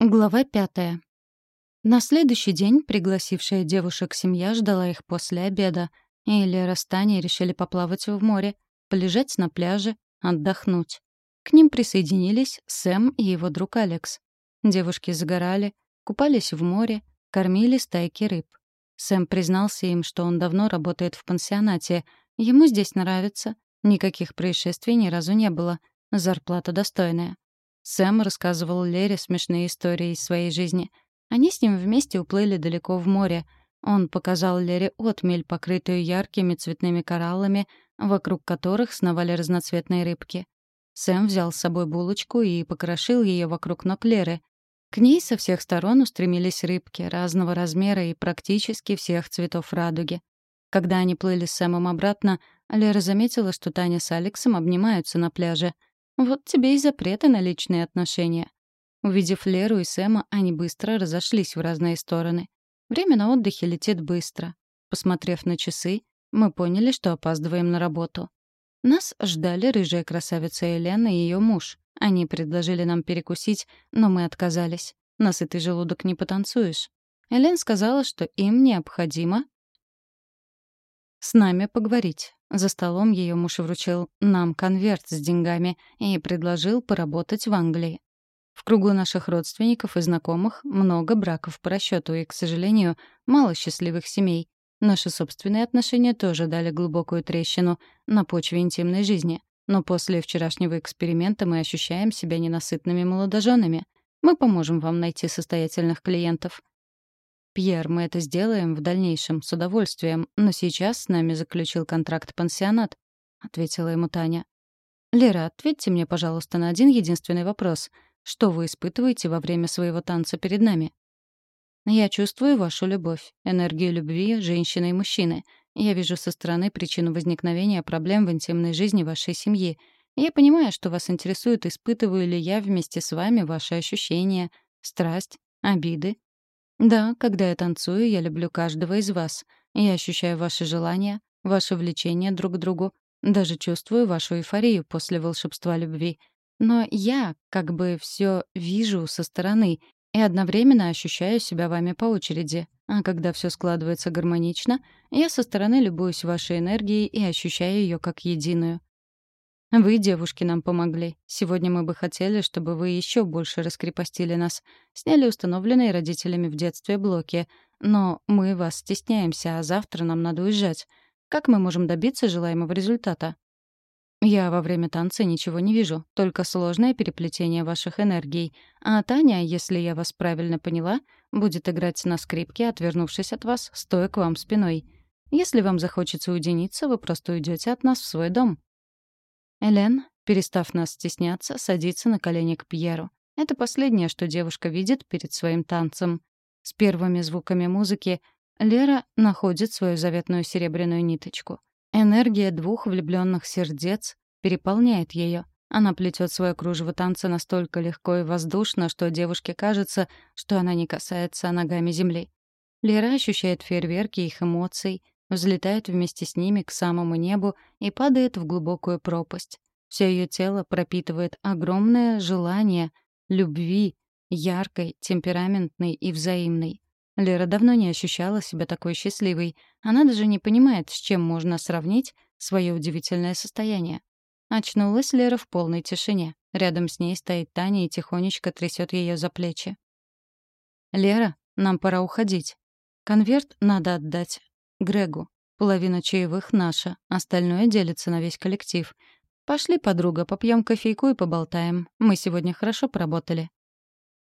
Глава пятая. На следующий день пригласившая девушек семья ждала их после обеда, и Лера с Таней решили поплавать в море, полежать на пляже, отдохнуть. К ним присоединились Сэм и его друг Алекс. Девушки загорали, купались в море, кормили стайки рыб. Сэм признался им, что он давно работает в пансионате, ему здесь нравится, никаких происшествий ни разу не было, зарплата достойная. Сэм рассказывал Лере смешные истории из своей жизни. Они с ним вместе уплыли далеко в море. Он показал Лере отмель, покрытую яркими цветными кораллами, вокруг которых сновали разноцветные рыбки. Сэм взял с собой булочку и покрошил ее вокруг ног Леры. К ней со всех сторон устремились рыбки разного размера и практически всех цветов радуги. Когда они плыли с Сэмом обратно, Лера заметила, что Таня с Алексом обнимаются на пляже — вот тебе и запреты на личные отношения. Увидев Леру и Сэма, они быстро разошлись в разные стороны. Время на отдыхе летит быстро. Посмотрев на часы, мы поняли, что опаздываем на работу. Нас ждали рыжая красавица Елена и ее муж. Они предложили нам перекусить, но мы отказались. На сытый желудок не потанцуешь. Элен сказала, что им необходимо с нами поговорить. За столом ее муж вручил нам конверт с деньгами и предложил поработать в Англии. В кругу наших родственников и знакомых много браков по расчету и, к сожалению, мало счастливых семей. Наши собственные отношения тоже дали глубокую трещину на почве интимной жизни. Но после вчерашнего эксперимента мы ощущаем себя ненасытными молодоженами. Мы поможем вам найти состоятельных клиентов. «Пьер, мы это сделаем в дальнейшем, с удовольствием, но сейчас с нами заключил контракт пансионат», — ответила ему Таня. «Лера, ответьте мне, пожалуйста, на один единственный вопрос. Что вы испытываете во время своего танца перед нами?» «Я чувствую вашу любовь, энергию любви женщины и мужчины. Я вижу со стороны причину возникновения проблем в интимной жизни вашей семьи. Я понимаю, что вас интересует, испытываю ли я вместе с вами ваши ощущения, страсть, обиды, да, когда я танцую, я люблю каждого из вас. Я ощущаю ваши желания, ваше влечение друг к другу, даже чувствую вашу эйфорию после волшебства любви. Но я как бы все вижу со стороны и одновременно ощущаю себя вами по очереди. А когда все складывается гармонично, я со стороны любуюсь вашей энергией и ощущаю ее как единую. Вы, девушки, нам помогли. Сегодня мы бы хотели, чтобы вы еще больше раскрепостили нас, сняли установленные родителями в детстве блоки. Но мы вас стесняемся, а завтра нам надо уезжать. Как мы можем добиться желаемого результата? Я во время танца ничего не вижу, только сложное переплетение ваших энергий. А Таня, если я вас правильно поняла, будет играть на скрипке, отвернувшись от вас, стоя к вам спиной. Если вам захочется уединиться, вы просто уйдете от нас в свой дом. Элен, перестав нас стесняться, садится на колени к Пьеру. Это последнее, что девушка видит перед своим танцем. С первыми звуками музыки Лера находит свою заветную серебряную ниточку. Энергия двух влюбленных сердец переполняет ее. Она плетет свое кружево танца настолько легко и воздушно, что девушке кажется, что она не касается ногами земли. Лера ощущает фейерверки их эмоций, взлетает вместе с ними к самому небу и падает в глубокую пропасть. Все ее тело пропитывает огромное желание любви, яркой, темпераментной и взаимной. Лера давно не ощущала себя такой счастливой. Она даже не понимает, с чем можно сравнить свое удивительное состояние. Очнулась Лера в полной тишине. Рядом с ней стоит Таня и тихонечко трясет ее за плечи. «Лера, нам пора уходить. Конверт надо отдать Грегу. Половина чаевых наша, остальное делится на весь коллектив. Пошли, подруга, попьем кофейку и поболтаем. Мы сегодня хорошо поработали.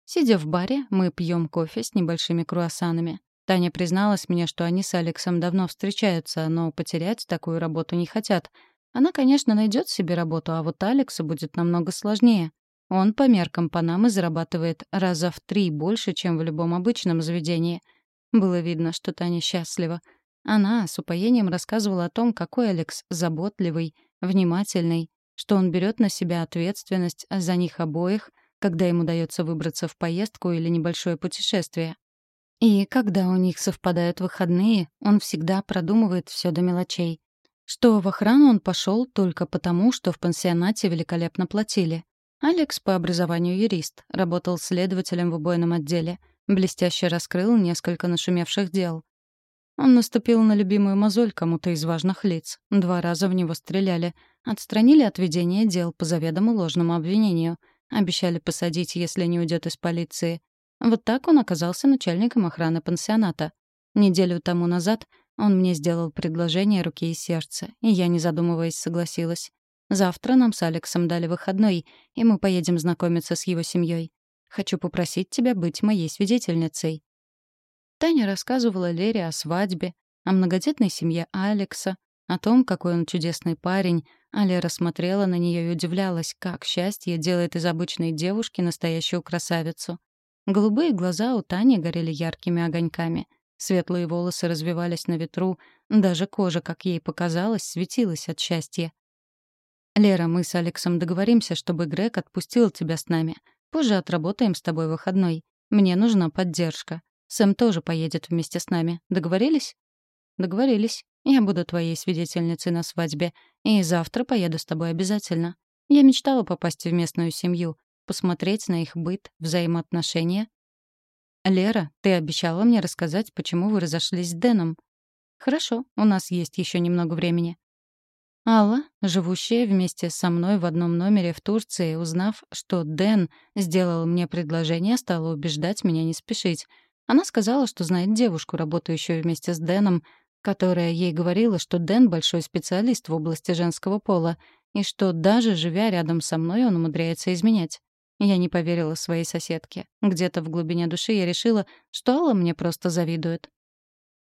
Сидя в баре, мы пьем кофе с небольшими круассанами. Таня призналась мне, что они с Алексом давно встречаются, но потерять такую работу не хотят. Она, конечно, найдет себе работу, а вот Алексу будет намного сложнее. Он по меркам Панамы зарабатывает раза в три больше, чем в любом обычном заведении. Было видно, что Таня счастлива. Она с упоением рассказывала о том, какой Алекс заботливый, внимательный, что он берет на себя ответственность за них обоих, когда ему удается выбраться в поездку или небольшое путешествие. И когда у них совпадают выходные, он всегда продумывает все до мелочей. Что в охрану он пошел только потому, что в пансионате великолепно платили. Алекс по образованию юрист, работал следователем в убойном отделе, блестяще раскрыл несколько нашумевших дел. Он наступил на любимую мозоль кому-то из важных лиц. Два раза в него стреляли. Отстранили от ведения дел по заведомо ложному обвинению. Обещали посадить, если не уйдет из полиции. Вот так он оказался начальником охраны пансионата. Неделю тому назад он мне сделал предложение руки и сердца, и я, не задумываясь, согласилась. Завтра нам с Алексом дали выходной, и мы поедем знакомиться с его семьей. Хочу попросить тебя быть моей свидетельницей». Таня рассказывала Лере о свадьбе, о многодетной семье Алекса, о том, какой он чудесный парень, а Лера смотрела на нее и удивлялась, как счастье делает из обычной девушки настоящую красавицу. Голубые глаза у Тани горели яркими огоньками. Светлые волосы развивались на ветру, даже кожа, как ей показалось, светилась от счастья. «Лера, мы с Алексом договоримся, чтобы Грег отпустил тебя с нами. Позже отработаем с тобой выходной. Мне нужна поддержка. Сэм тоже поедет вместе с нами. Договорились?» «Договорились. Я буду твоей свидетельницей на свадьбе. И завтра поеду с тобой обязательно. Я мечтала попасть в местную семью, посмотреть на их быт, взаимоотношения. «Лера, ты обещала мне рассказать, почему вы разошлись с Дэном». «Хорошо, у нас есть еще немного времени. Алла, живущая вместе со мной в одном номере в Турции, узнав, что Дэн сделал мне предложение, стала убеждать меня не спешить. Она сказала, что знает девушку, работающую вместе с Дэном, которая ей говорила, что Дэн — большой специалист в области женского пола, и что даже живя рядом со мной, он умудряется изменять. Я не поверила своей соседке. Где-то в глубине души я решила, что Алла мне просто завидует.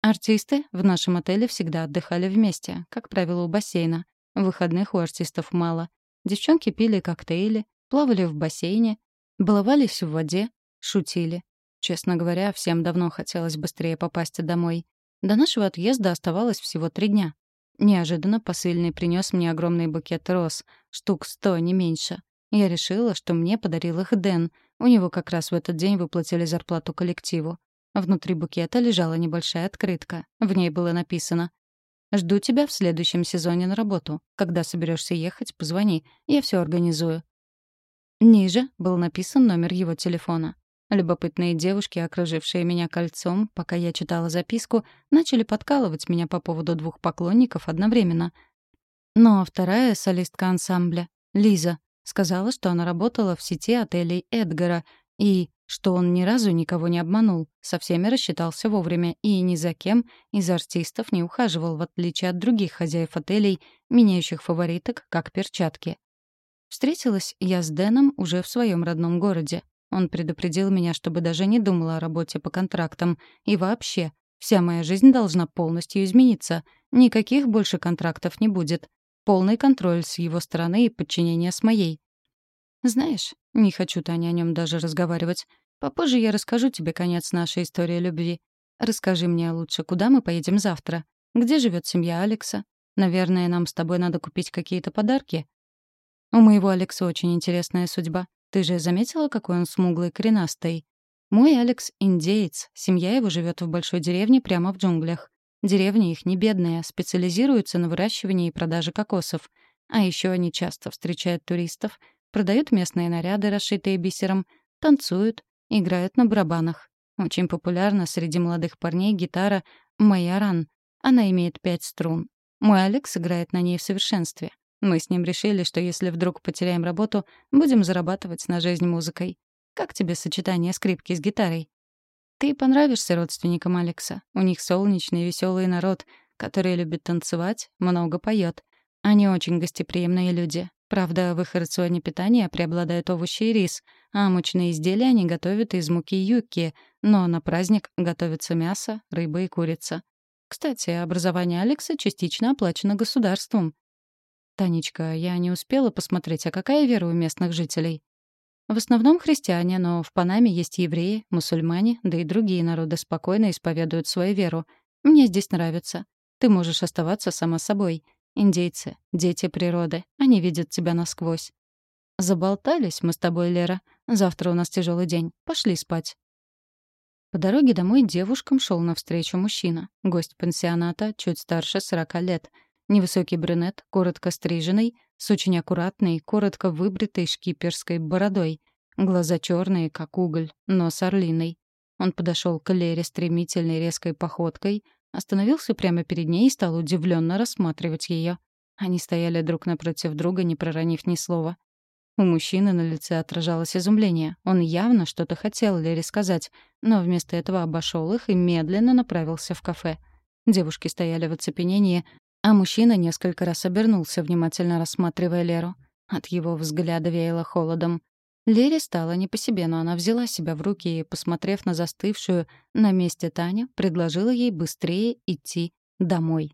Артисты в нашем отеле всегда отдыхали вместе, как правило, у бассейна. Выходных у артистов мало. Девчонки пили коктейли, плавали в бассейне, баловались в воде, шутили. Честно говоря, всем давно хотелось быстрее попасть домой. До нашего отъезда оставалось всего три дня. Неожиданно посыльный принес мне огромный букет роз, штук сто, не меньше. Я решила, что мне подарил их Дэн. У него как раз в этот день выплатили зарплату коллективу. Внутри букета лежала небольшая открытка. В ней было написано «Жду тебя в следующем сезоне на работу. Когда соберешься ехать, позвони. Я все организую». Ниже был написан номер его телефона. Любопытные девушки, окружившие меня кольцом, пока я читала записку, начали подкалывать меня по поводу двух поклонников одновременно. Но вторая солистка ансамбля, Лиза, сказала, что она работала в сети отелей Эдгара и что он ни разу никого не обманул, со всеми рассчитался вовремя и ни за кем из артистов не ухаживал, в отличие от других хозяев отелей, меняющих фавориток, как перчатки. Встретилась я с Дэном уже в своем родном городе. Он предупредил меня, чтобы даже не думала о работе по контрактам. И вообще, вся моя жизнь должна полностью измениться. Никаких больше контрактов не будет. Полный контроль с его стороны и подчинение с моей. Знаешь, не хочу, Таня, о нем даже разговаривать. Попозже я расскажу тебе конец нашей истории любви. Расскажи мне лучше, куда мы поедем завтра? Где живет семья Алекса? Наверное, нам с тобой надо купить какие-то подарки. У моего Алекса очень интересная судьба. Ты же заметила, какой он смуглый коренастый? Мой Алекс — индеец. Семья его живет в большой деревне прямо в джунглях. Деревня их не бедная, специализируется на выращивании и продаже кокосов. А еще они часто встречают туристов — Продают местные наряды, расшитые бисером, танцуют, играют на барабанах. Очень популярна среди молодых парней гитара «Майоран». Она имеет пять струн. Мой Алекс играет на ней в совершенстве. Мы с ним решили, что если вдруг потеряем работу, будем зарабатывать на жизнь музыкой. Как тебе сочетание скрипки с гитарой? Ты понравишься родственникам Алекса. У них солнечный веселый народ, который любит танцевать, много поет. Они очень гостеприимные люди. Правда, в их рационе питания преобладают овощи и рис, а мучные изделия они готовят из муки юки, но на праздник готовятся мясо, рыба и курица. Кстати, образование Алекса частично оплачено государством. Танечка, я не успела посмотреть, а какая вера у местных жителей? В основном христиане, но в Панаме есть евреи, мусульмане, да и другие народы спокойно исповедуют свою веру. Мне здесь нравится. Ты можешь оставаться сама собой — Индейцы — дети природы. Они видят тебя насквозь. Заболтались мы с тобой, Лера. Завтра у нас тяжелый день. Пошли спать. По дороге домой девушкам шел навстречу мужчина. Гость пансионата, чуть старше 40 лет. Невысокий брюнет, коротко стриженный, с очень аккуратной, коротко выбритой шкиперской бородой. Глаза черные, как уголь, нос орлиный. Он подошел к Лере стремительной резкой походкой, остановился прямо перед ней и стал удивленно рассматривать ее. Они стояли друг напротив друга, не проронив ни слова. У мужчины на лице отражалось изумление. Он явно что-то хотел Лере сказать, но вместо этого обошел их и медленно направился в кафе. Девушки стояли в оцепенении, а мужчина несколько раз обернулся, внимательно рассматривая Леру. От его взгляда веяло холодом. Лере стало не по себе, но она взяла себя в руки и, посмотрев на застывшую на месте Таню, предложила ей быстрее идти домой.